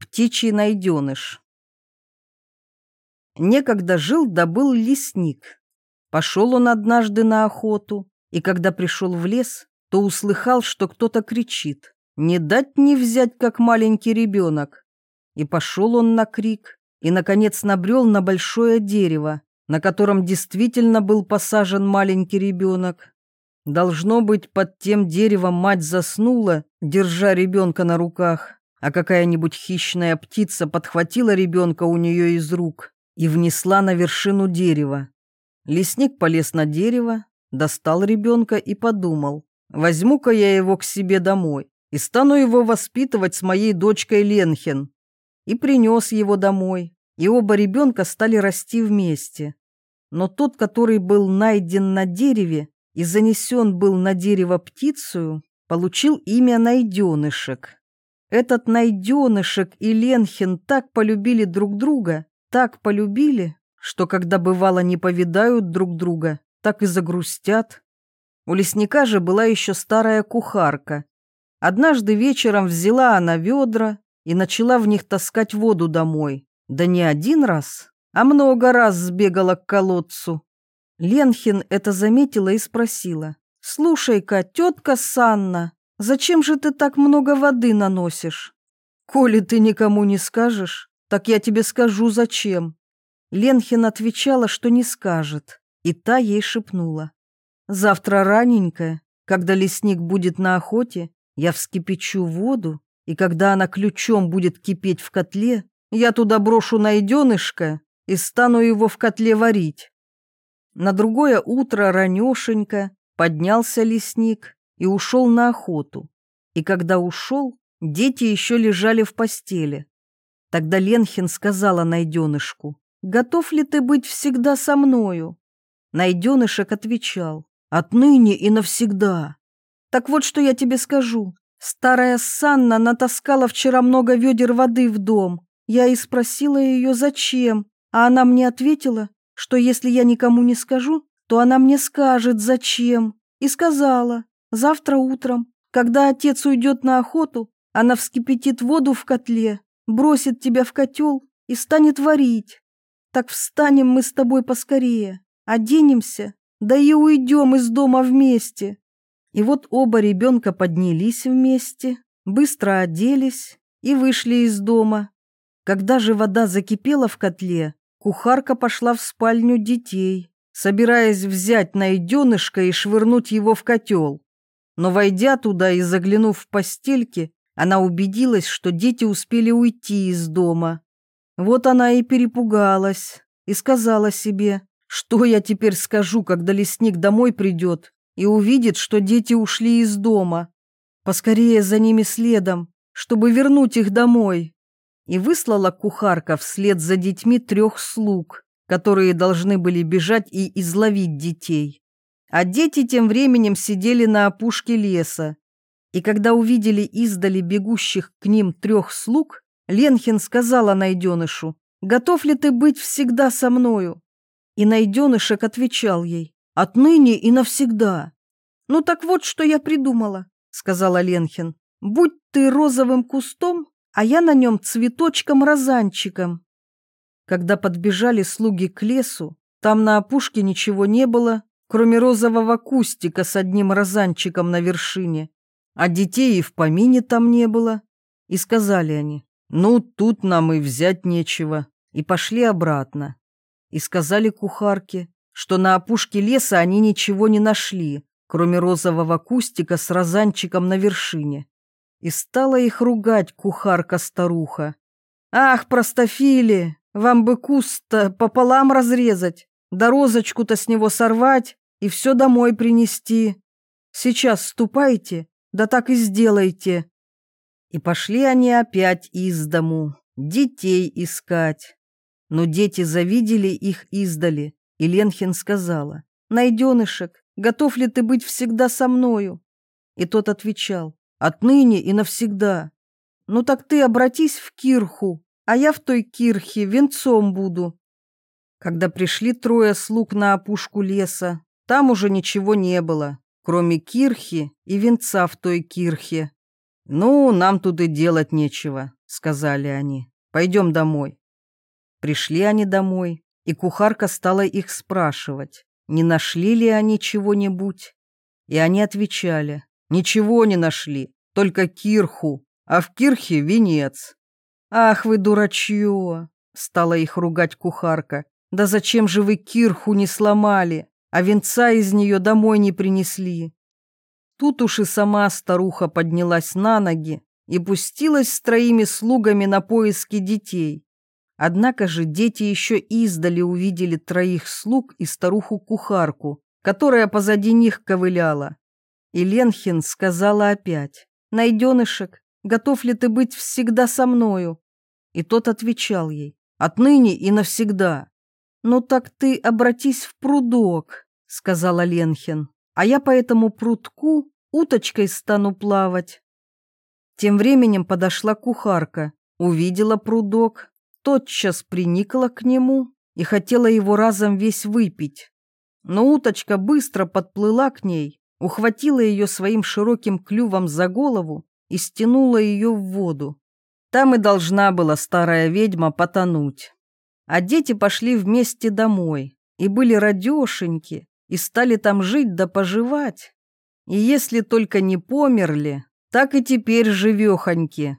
Птичий найденыш. Некогда жил да был лесник. Пошел он однажды на охоту, и когда пришел в лес, то услыхал, что кто-то кричит. Не дать не взять, как маленький ребенок. И пошел он на крик, и, наконец, набрел на большое дерево, на котором действительно был посажен маленький ребенок. Должно быть, под тем деревом мать заснула, держа ребенка на руках, а какая-нибудь хищная птица подхватила ребенка у нее из рук и внесла на вершину дерева. Лесник полез на дерево, достал ребенка и подумал, возьму-ка я его к себе домой и стану его воспитывать с моей дочкой Ленхен. И принес его домой, и оба ребенка стали расти вместе. Но тот, который был найден на дереве и занесен был на дерево птицею, получил имя найденышек. Этот найденышек и Ленхин так полюбили друг друга, так полюбили, что когда бывало не повидают друг друга, так и загрустят. У лесника же была еще старая кухарка. Однажды вечером взяла она ведра и начала в них таскать воду домой. Да не один раз, а много раз сбегала к колодцу. Ленхин это заметила и спросила. «Слушай-ка, тетка Санна, Зачем же ты так много воды наносишь? Коли ты никому не скажешь, так я тебе скажу, зачем. Ленхин отвечала, что не скажет, и та ей шепнула. Завтра раненько, когда лесник будет на охоте, я вскипячу воду, и когда она ключом будет кипеть в котле, я туда брошу найденышко и стану его в котле варить. На другое утро ранешенько поднялся лесник и ушел на охоту. И когда ушел, дети еще лежали в постели. Тогда Ленхин сказала найденышку, «Готов ли ты быть всегда со мною?» Найденышек отвечал, «Отныне и навсегда». «Так вот, что я тебе скажу. Старая Санна натаскала вчера много ведер воды в дом. Я и спросила ее, зачем, а она мне ответила, что если я никому не скажу, то она мне скажет, зачем, и сказала, Завтра утром, когда отец уйдет на охоту, она вскипятит воду в котле, бросит тебя в котел и станет варить. Так встанем мы с тобой поскорее, оденемся, да и уйдем из дома вместе. И вот оба ребенка поднялись вместе, быстро оделись и вышли из дома. Когда же вода закипела в котле, кухарка пошла в спальню детей, собираясь взять найденышко и швырнуть его в котел. Но, войдя туда и заглянув в постельки, она убедилась, что дети успели уйти из дома. Вот она и перепугалась, и сказала себе, что я теперь скажу, когда лесник домой придет и увидит, что дети ушли из дома. Поскорее за ними следом, чтобы вернуть их домой. И выслала кухарка вслед за детьми трех слуг, которые должны были бежать и изловить детей. А дети тем временем сидели на опушке леса. И когда увидели издали бегущих к ним трех слуг, Ленхин сказала найденышу, «Готов ли ты быть всегда со мною?» И найденышек отвечал ей, «Отныне и навсегда». «Ну так вот, что я придумала», — сказала Ленхин. «Будь ты розовым кустом, а я на нем цветочком-розанчиком». Когда подбежали слуги к лесу, там на опушке ничего не было, кроме розового кустика с одним розанчиком на вершине. А детей и в помине там не было. И сказали они, ну, тут нам и взять нечего. И пошли обратно. И сказали кухарке, что на опушке леса они ничего не нашли, кроме розового кустика с розанчиком на вершине. И стала их ругать кухарка-старуха. «Ах, простофили, вам бы куст-то пополам разрезать, да розочку-то с него сорвать, и все домой принести. Сейчас ступайте, да так и сделайте». И пошли они опять из дому, детей искать. Но дети завидели их издали, и Ленхин сказала, «Найденышек, готов ли ты быть всегда со мною?» И тот отвечал, «Отныне и навсегда». «Ну так ты обратись в кирху, а я в той кирхе венцом буду». Когда пришли трое слуг на опушку леса, там уже ничего не было, кроме кирхи и венца в той кирхе. «Ну, нам тут и делать нечего», — сказали они. «Пойдем домой». Пришли они домой, и кухарка стала их спрашивать, не нашли ли они чего-нибудь. И они отвечали, ничего не нашли, только кирху, а в кирхе венец. «Ах вы дурачье!» — стала их ругать кухарка. «Да зачем же вы кирху не сломали, а венца из нее домой не принесли?» Тут уж и сама старуха поднялась на ноги и пустилась с троими слугами на поиски детей. Однако же дети еще издали увидели троих слуг и старуху-кухарку, которая позади них ковыляла. И Ленхин сказала опять, «Найденышек, готов ли ты быть всегда со мною?» И тот отвечал ей, «Отныне и навсегда». «Ну так ты обратись в прудок», — сказала Ленхин, «а я по этому прудку уточкой стану плавать». Тем временем подошла кухарка, увидела прудок, тотчас приникла к нему и хотела его разом весь выпить. Но уточка быстро подплыла к ней, ухватила ее своим широким клювом за голову и стянула ее в воду. Там и должна была старая ведьма потонуть. А дети пошли вместе домой и были радешеньки, и стали там жить да поживать. И если только не померли, так и теперь живехоньки,